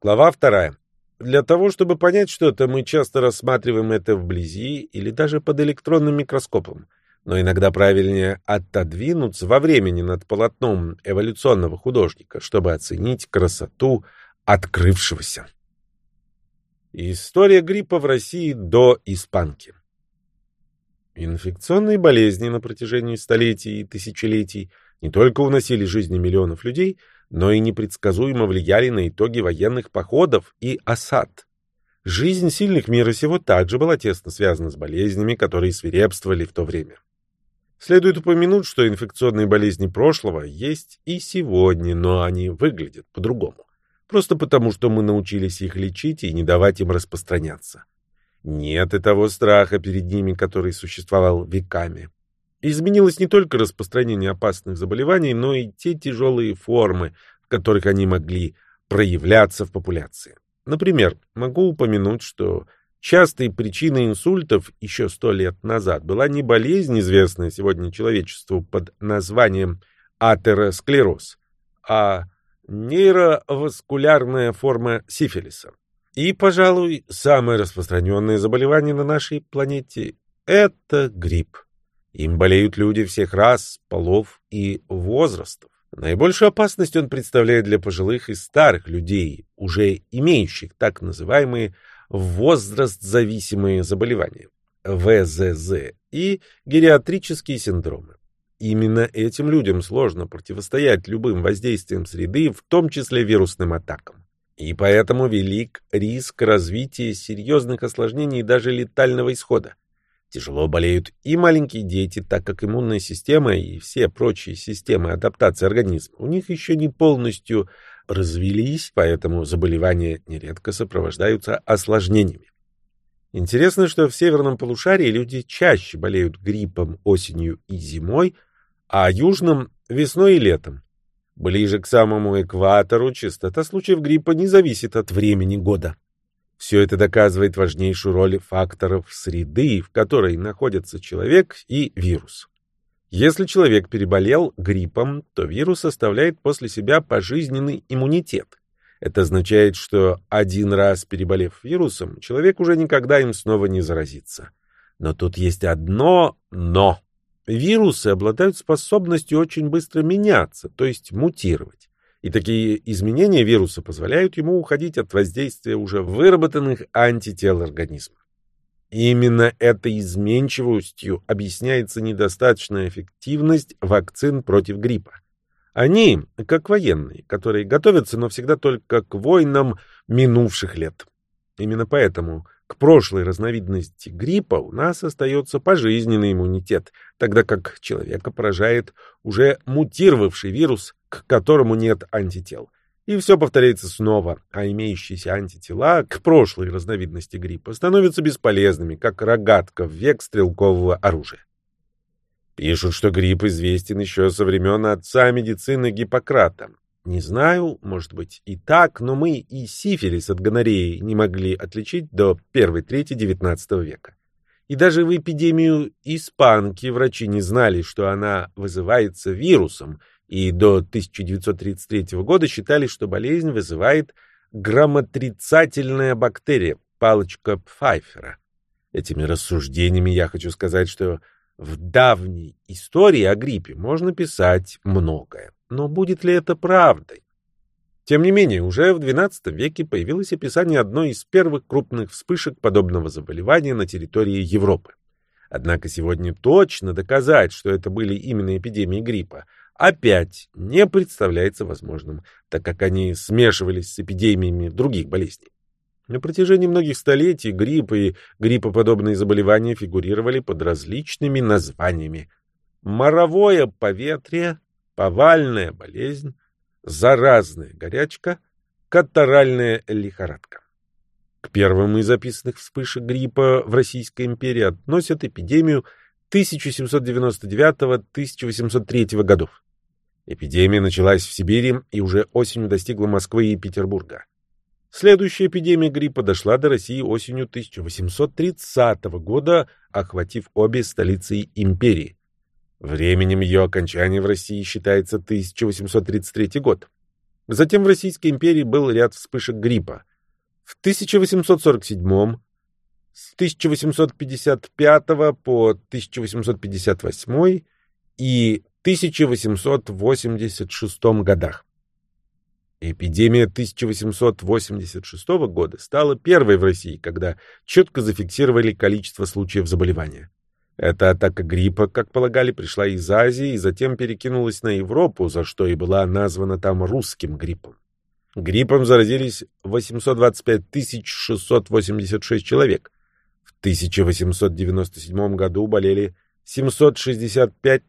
Глава вторая. Для того, чтобы понять что-то, мы часто рассматриваем это вблизи или даже под электронным микроскопом. Но иногда правильнее отодвинуться во времени над полотном эволюционного художника, чтобы оценить красоту открывшегося. История гриппа в России до испанки. Инфекционные болезни на протяжении столетий и тысячелетий не только уносили жизни миллионов людей, но и непредсказуемо влияли на итоги военных походов и осад. Жизнь сильных мира сего также была тесно связана с болезнями, которые свирепствовали в то время. Следует упомянуть, что инфекционные болезни прошлого есть и сегодня, но они выглядят по-другому. Просто потому, что мы научились их лечить и не давать им распространяться. Нет и того страха перед ними, который существовал веками. Изменилось не только распространение опасных заболеваний, но и те тяжелые формы, в которых они могли проявляться в популяции. Например, могу упомянуть, что частой причиной инсультов еще сто лет назад была не болезнь, известная сегодня человечеству под названием атеросклероз, а нейроваскулярная форма сифилиса. И, пожалуй, самое распространенное заболевание на нашей планете – это грипп. Им болеют люди всех рас, полов и возрастов. Наибольшую опасность он представляет для пожилых и старых людей, уже имеющих так называемые возраст-зависимые заболевания, ВЗЗ, и гериатрические синдромы. Именно этим людям сложно противостоять любым воздействиям среды, в том числе вирусным атакам. И поэтому велик риск развития серьезных осложнений и даже летального исхода. Тяжело болеют и маленькие дети, так как иммунная система и все прочие системы адаптации организма у них еще не полностью развелись, поэтому заболевания нередко сопровождаются осложнениями. Интересно, что в северном полушарии люди чаще болеют гриппом осенью и зимой, а южном – весной и летом. Ближе к самому экватору частота случаев гриппа не зависит от времени года. Все это доказывает важнейшую роль факторов среды, в которой находится человек и вирус. Если человек переболел гриппом, то вирус оставляет после себя пожизненный иммунитет. Это означает, что один раз переболев вирусом, человек уже никогда им снова не заразится. Но тут есть одно «но». Вирусы обладают способностью очень быстро меняться, то есть мутировать и такие изменения вируса позволяют ему уходить от воздействия уже выработанных антител организма. Именно этой изменчивостью объясняется недостаточная эффективность вакцин против гриппа. Они, как военные, которые готовятся, но всегда только к войнам минувших лет. Именно поэтому к прошлой разновидности гриппа у нас остается пожизненный иммунитет, тогда как человека поражает уже мутировавший вирус, к которому нет антител. И все повторяется снова, а имеющиеся антитела к прошлой разновидности гриппа становятся бесполезными, как рогатка в век стрелкового оружия. Пишут, что грипп известен еще со времен отца медицины Гиппократа. Не знаю, может быть и так, но мы и сифилис от гонореи не могли отличить до первой трети XIX века. И даже в эпидемию испанки врачи не знали, что она вызывается вирусом, и до 1933 года считали, что болезнь вызывает грамотрицательная бактерия, палочка Пфайфера. Этими рассуждениями я хочу сказать, что в давней истории о гриппе можно писать многое. Но будет ли это правдой? Тем не менее, уже в XII веке появилось описание одной из первых крупных вспышек подобного заболевания на территории Европы. Однако сегодня точно доказать, что это были именно эпидемии гриппа, опять не представляется возможным, так как они смешивались с эпидемиями других болезней. На протяжении многих столетий грипп и гриппоподобные заболевания фигурировали под различными названиями. Моровое поветрие, повальная болезнь, заразная горячка, катаральная лихорадка. К первым из записанных вспышек гриппа в Российской империи относят эпидемию 1799-1803 годов. Эпидемия началась в Сибири и уже осенью достигла Москвы и Петербурга. Следующая эпидемия гриппа дошла до России осенью 1830 года, охватив обе столицы империи. Временем ее окончания в России считается 1833 год. Затем в Российской империи был ряд вспышек гриппа. В 1847 с 1855 по 1858 и 1886 годах. Эпидемия 1886 года стала первой в России, когда четко зафиксировали количество случаев заболевания. Эта атака гриппа, как полагали, пришла из Азии и затем перекинулась на Европу, за что и была названа там русским гриппом. Гриппом заразились 825 686 человек. В 1897 году болели 765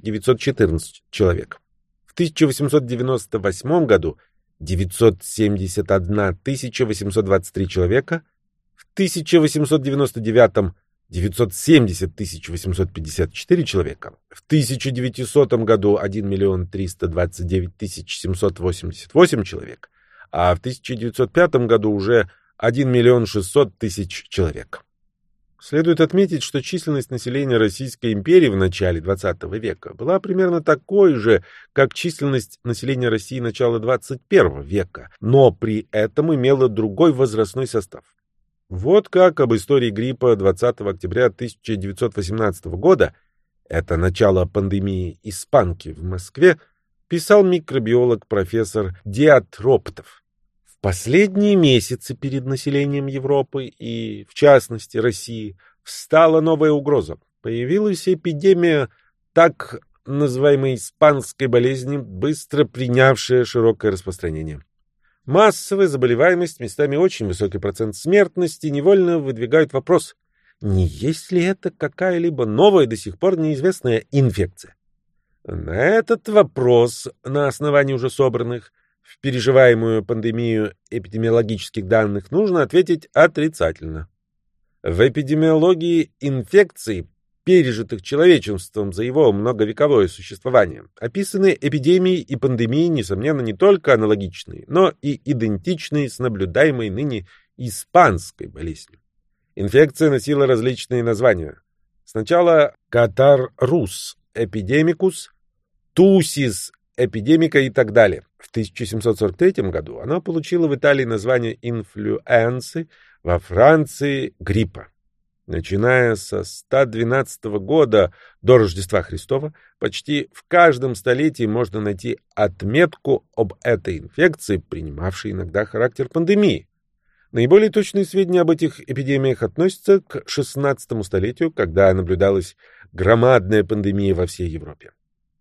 914 человек. В 1898 году 971 823 человека. В 1899 970 854 человека. В 1900 году 1 миллион 329 788 человек, а в 1905 году уже 1 миллион 600 тысяч человек. Следует отметить, что численность населения Российской империи в начале XX века была примерно такой же, как численность населения России начала XXI века, но при этом имела другой возрастной состав. Вот как об истории гриппа 20 октября 1918 года, это начало пандемии испанки в Москве, писал микробиолог профессор Диатроптов. Последние месяцы перед населением Европы и, в частности, России, встала новая угроза. Появилась эпидемия так называемой испанской болезни, быстро принявшая широкое распространение. Массовая заболеваемость, местами очень высокий процент смертности невольно выдвигают вопрос, не есть ли это какая-либо новая до сих пор неизвестная инфекция? На этот вопрос, на основании уже собранных в переживаемую пандемию эпидемиологических данных, нужно ответить отрицательно. В эпидемиологии инфекции пережитых человечеством за его многовековое существование, описаны эпидемии и пандемии, несомненно, не только аналогичные, но и идентичные с наблюдаемой ныне испанской болезнью. Инфекция носила различные названия. Сначала катар-рус, эпидемикус, тусис, эпидемика и так далее. В 1743 году она получила в Италии название инфлюенсы, во Франции – гриппа. Начиная со 112 года до Рождества Христова, почти в каждом столетии можно найти отметку об этой инфекции, принимавшей иногда характер пандемии. Наиболее точные сведения об этих эпидемиях относятся к XVI столетию, когда наблюдалась громадная пандемия во всей Европе.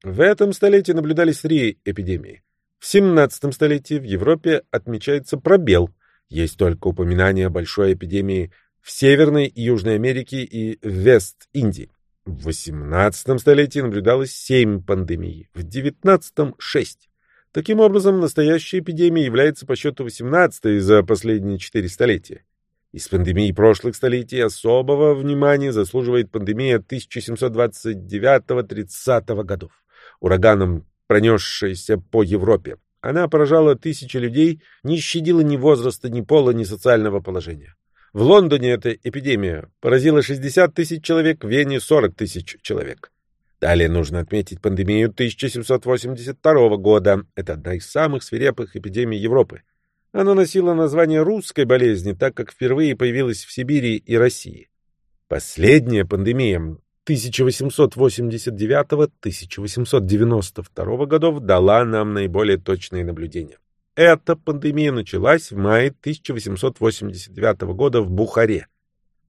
В этом столетии наблюдались три эпидемии. В XVII столетии в Европе отмечается пробел. Есть только упоминание большой эпидемии в Северной и Южной Америке и Вест-Индии. В XVIII столетии наблюдалось семь пандемий, в XIX — шесть. Таким образом, настоящая эпидемия является по счету 18-й за последние четыре столетия. Из пандемий прошлых столетий особого внимания заслуживает пандемия 1729-30 годов, ураганом пронесшаяся по Европе. Она поражала тысячи людей, не щадила ни возраста, ни пола, ни социального положения. В Лондоне эта эпидемия поразила 60 тысяч человек, в Вене 40 тысяч человек. Далее нужно отметить пандемию 1782 года. Это одна из самых свирепых эпидемий Европы. Она носила название русской болезни, так как впервые появилась в Сибири и России. Последняя пандемия 1889-1892 годов дала нам наиболее точные наблюдения. Эта пандемия началась в мае 1889 года в Бухаре.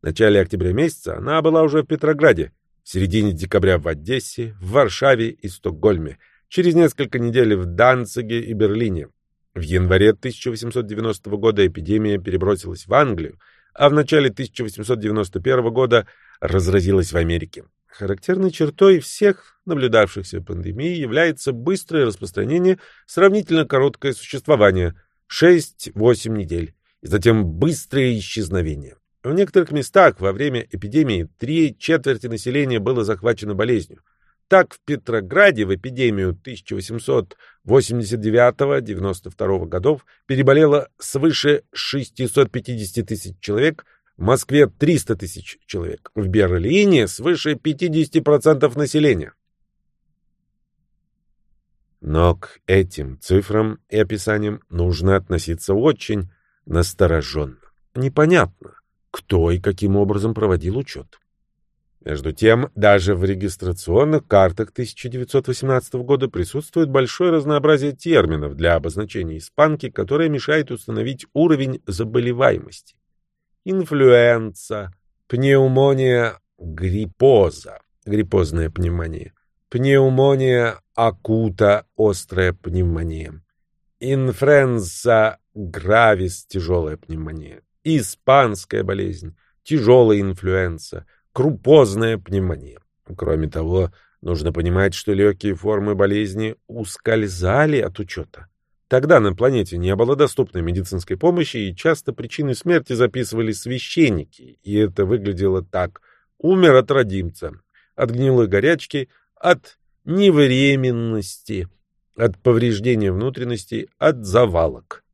В начале октября месяца она была уже в Петрограде, в середине декабря в Одессе, в Варшаве и Стокгольме, через несколько недель в Данциге и Берлине. В январе 1890 года эпидемия перебросилась в Англию, а в начале 1891 года разразилась в Америке. Характерной чертой всех наблюдавшихся пандемий является быстрое распространение, сравнительно короткое существование – 6-8 недель, и затем быстрое исчезновение. В некоторых местах во время эпидемии три четверти населения было захвачено болезнью. Так, в Петрограде в эпидемию 1889-92 годов переболело свыше 650 тысяч человек – в Москве 300 тысяч человек, в Берлине свыше 50% населения. Но к этим цифрам и описаниям нужно относиться очень настороженно. Непонятно, кто и каким образом проводил учет. Между тем, даже в регистрационных картах 1918 года присутствует большое разнообразие терминов для обозначения испанки, которое мешает установить уровень заболеваемости. Инфлюенса, пневмония гриппоза, гриппозная пневмония, пневмония акута, острая пневмония, инфренза гравис, тяжелая пневмония, испанская болезнь, тяжелая инфлюенса – крупозная пневмония. Кроме того, нужно понимать, что легкие формы болезни ускользали от учета. Тогда на планете не было доступной медицинской помощи, и часто причины смерти записывали священники, и это выглядело так. Умер от родимца, от гнилой горячки, от невременности, от повреждения внутренности, от завалок.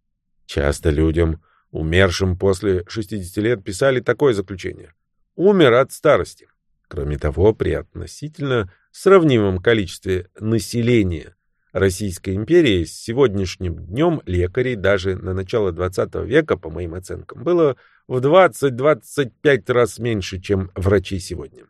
Часто людям, умершим после 60 лет, писали такое заключение умер от старости. Кроме того, при относительно сравнимом количестве населения Российской империи с сегодняшним днем лекарей даже на начало XX века, по моим оценкам, было в 20-25 раз меньше, чем врачей сегодня.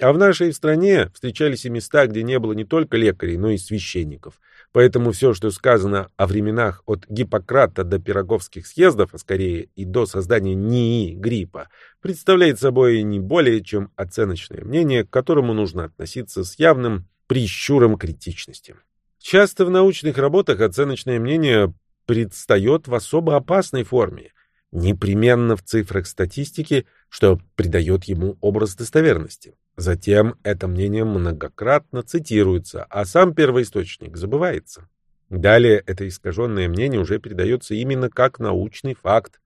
А в нашей стране встречались и места, где не было не только лекарей, но и священников. Поэтому все, что сказано о временах от Гиппократа до Пироговских съездов, а скорее и до создания НИИ гриппа, представляет собой не более чем оценочное мнение, к которому нужно относиться с явным прищуром критичности. Часто в научных работах оценочное мнение предстает в особо опасной форме, непременно в цифрах статистики, что придает ему образ достоверности. Затем это мнение многократно цитируется, а сам первоисточник забывается. Далее это искаженное мнение уже передается именно как научный факт.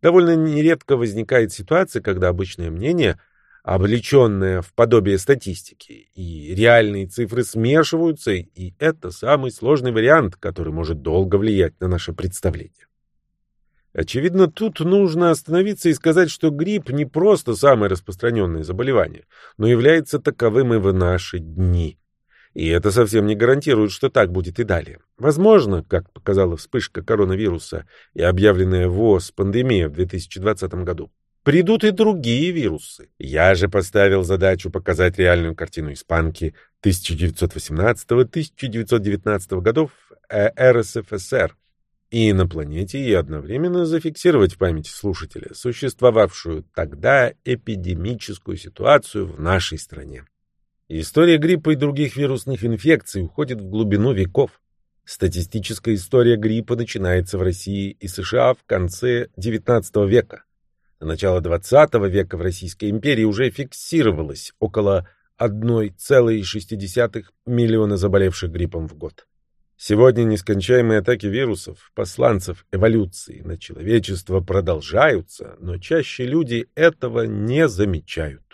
Довольно нередко возникает ситуация, когда обычное мнение, облеченное в подобие статистики, и реальные цифры смешиваются, и это самый сложный вариант, который может долго влиять на наше представление. Очевидно, тут нужно остановиться и сказать, что грипп не просто самое распространенное заболевание, но является таковым и в наши дни. И это совсем не гарантирует, что так будет и далее. Возможно, как показала вспышка коронавируса и объявленная ВОЗ пандемия в 2020 году, придут и другие вирусы. Я же поставил задачу показать реальную картину испанки 1918-1919 годов э, РСФСР, и на планете, и одновременно зафиксировать в памяти слушателя существовавшую тогда эпидемическую ситуацию в нашей стране. История гриппа и других вирусных инфекций уходит в глубину веков. Статистическая история гриппа начинается в России и США в конце XIX века. На начало XX века в Российской империи уже фиксировалось около 1,6 миллиона заболевших гриппом в год. Сегодня нескончаемые атаки вирусов, посланцев эволюции на человечество продолжаются, но чаще люди этого не замечают.